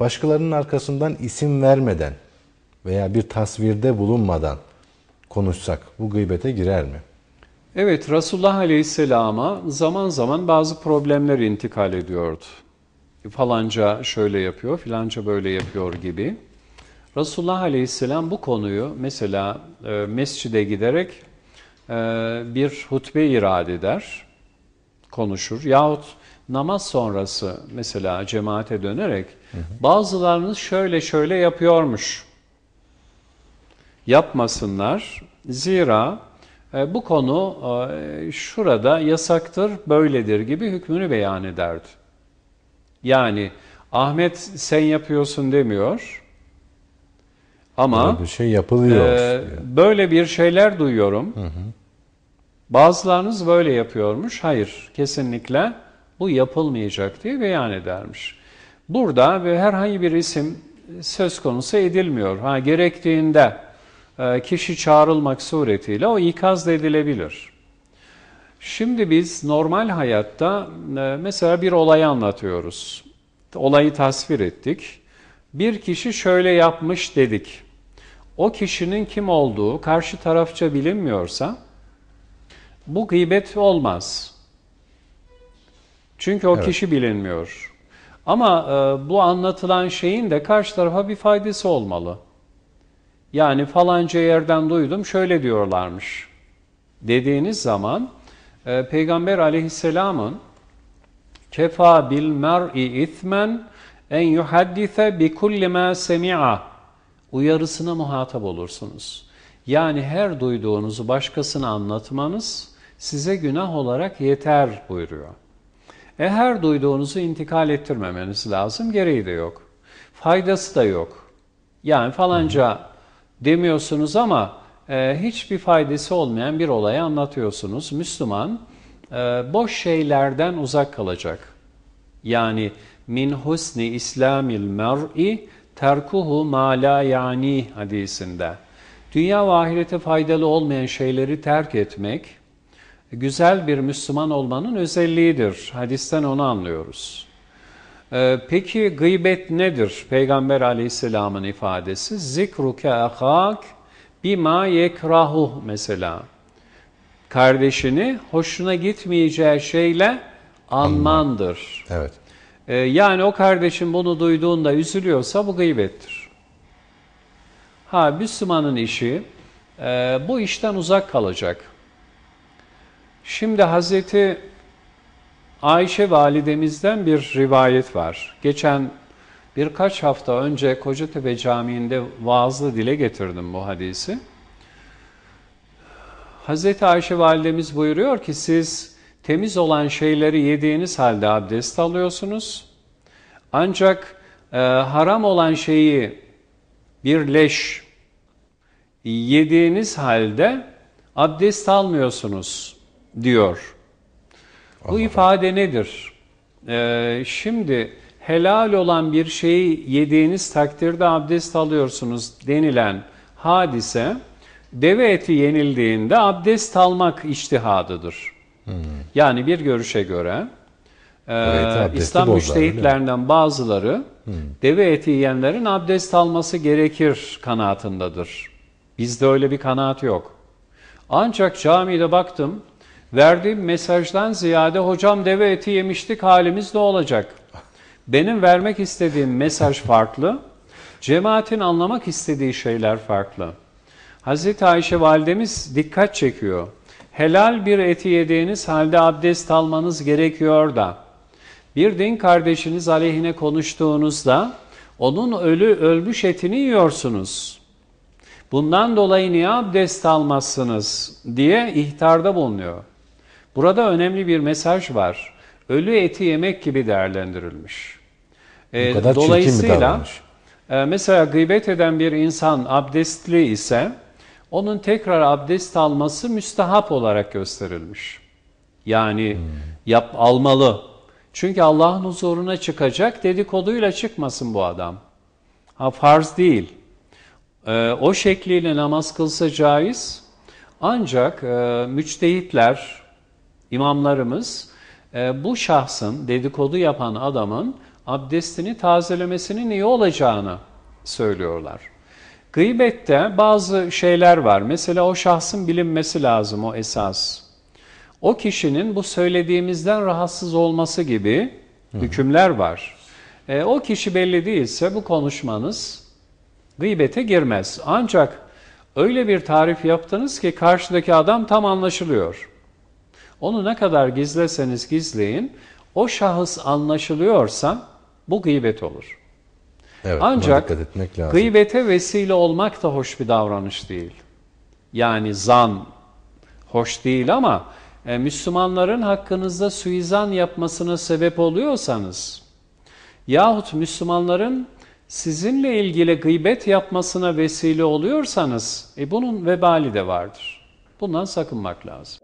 başkalarının arkasından isim vermeden veya bir tasvirde bulunmadan konuşsak bu gıybete girer mi? Evet, Resulullah Aleyhisselam'a zaman zaman bazı problemler intikal ediyordu. Falanca şöyle yapıyor, filanca böyle yapıyor gibi. Resulullah Aleyhisselam bu konuyu mesela e, mescide giderek e, bir hutbe irad eder, konuşur. Yahut namaz sonrası mesela cemaate dönerek hı hı. bazılarınız şöyle şöyle yapıyormuş. Yapmasınlar. Zira e, bu konu e, şurada yasaktır, böyledir gibi hükmünü beyan ederdi. Yani Ahmet sen yapıyorsun demiyor. Ama böyle bir şey yapılıyor. E, böyle bir şeyler duyuyorum. Hı hı. Bazılarınız böyle yapıyormuş. Hayır, kesinlikle bu yapılmayacak diye beyan edermiş. Burada ve herhangi bir isim söz konusu edilmiyor. Ha gerektiğinde e, kişi çağrılmak suretiyle o ikaz da edilebilir. Şimdi biz normal hayatta e, mesela bir olayı anlatıyoruz. Olayı tasvir ettik. Bir kişi şöyle yapmış dedik. O kişinin kim olduğu karşı tarafça bilinmiyorsa bu gıybet olmaz. Çünkü o evet. kişi bilinmiyor. Ama e, bu anlatılan şeyin de karşı tarafa bir faydası olmalı. Yani falanca yerden duydum şöyle diyorlarmış dediğiniz zaman e, Peygamber aleyhisselamın kefa bil mer'i ithmen en yuhaddise bi kulli ma semi'a uyarısına muhatap olursunuz. Yani her duyduğunuzu başkasına anlatmanız size günah olarak yeter buyuruyor. E her duyduğunuzu intikal ettirmemeniz lazım, gereği de yok. Faydası da yok. Yani falanca demiyorsunuz ama e, hiçbir faydası olmayan bir olayı anlatıyorsunuz. Müslüman e, boş şeylerden uzak kalacak. Yani min husni islamil mer'i terkuhu ma la yani hadisinde. Dünya ve ahirete faydalı olmayan şeyleri terk etmek, güzel bir Müslüman olmanın özelliğidir. Hadisten onu anlıyoruz. Ee, peki gıybet nedir? Peygamber aleyhisselamın ifadesi zikruke ahak bima yekrahu mesela. Kardeşini hoşuna gitmeyeceği şeyle anmandır. Evet. Ee, yani o kardeşin bunu duyduğunda üzülüyorsa bu gıybettir. Ha Müslümanın işi e, bu işten uzak kalacak. Şimdi Hazreti Ayşe validemizden bir rivayet var. Geçen birkaç hafta önce Kocatepe Camii'nde vaazlı dile getirdim bu hadisi. Hazreti Ayşe validemiz buyuruyor ki siz temiz olan şeyleri yediğiniz halde abdest alıyorsunuz. Ancak e, haram olan şeyi bir leş yediğiniz halde abdest almıyorsunuz diyor. Bu Allah ifade nedir? Ee, şimdi helal olan bir şeyi yediğiniz takdirde abdest alıyorsunuz denilen hadise deve eti yenildiğinde abdest almak iştihadıdır. Hmm. Yani bir görüşe göre e, İslam müştehitlerinden bazıları hmm. deve eti yiyenlerin abdest alması gerekir kanaatindedir. Bizde öyle bir kanaat yok. Ancak camide baktım Verdiğim mesajdan ziyade hocam deve eti yemiştik halimiz ne olacak? Benim vermek istediğim mesaj farklı. Cemaatin anlamak istediği şeyler farklı. Hazreti Ayşe validemiz dikkat çekiyor. Helal bir eti yediğiniz halde abdest almanız gerekiyor da bir din kardeşiniz aleyhine konuştuğunuzda onun ölü ölmüş etini yiyorsunuz. Bundan dolayı niye abdest almazsınız diye ihtarda bulunuyor. Burada önemli bir mesaj var. Ölü eti yemek gibi değerlendirilmiş. E, kadar dolayısıyla e, mesela gıybet eden bir insan abdestli ise onun tekrar abdest alması müstahap olarak gösterilmiş. Yani hmm. yap almalı. Çünkü Allah'ın huzuruna çıkacak dedikoduyla çıkmasın bu adam. Ha farz değil. E, o şekliyle namaz kılsa caiz. Ancak e, müçtehitler, imamlarımız e, bu şahsın, dedikodu yapan adamın abdestini tazelemesinin iyi olacağını söylüyorlar. Gıybette bazı şeyler var. Mesela o şahsın bilinmesi lazım o esas. O kişinin bu söylediğimizden rahatsız olması gibi hükümler var. E, o kişi belli değilse bu konuşmanız gıybete girmez. Ancak öyle bir tarif yaptınız ki karşıdaki adam tam anlaşılıyor. Onu ne kadar gizleseniz gizleyin, o şahıs anlaşılıyorsa bu gıybet olur. Evet, Ancak etmek lazım. gıybete vesile olmak da hoş bir davranış değil. Yani zan hoş değil ama e, Müslümanların hakkınızda suizan yapmasına sebep oluyorsanız yahut Müslümanların sizinle ilgili gıybet yapmasına vesile oluyorsanız e, bunun vebali de vardır. Bundan sakınmak lazım.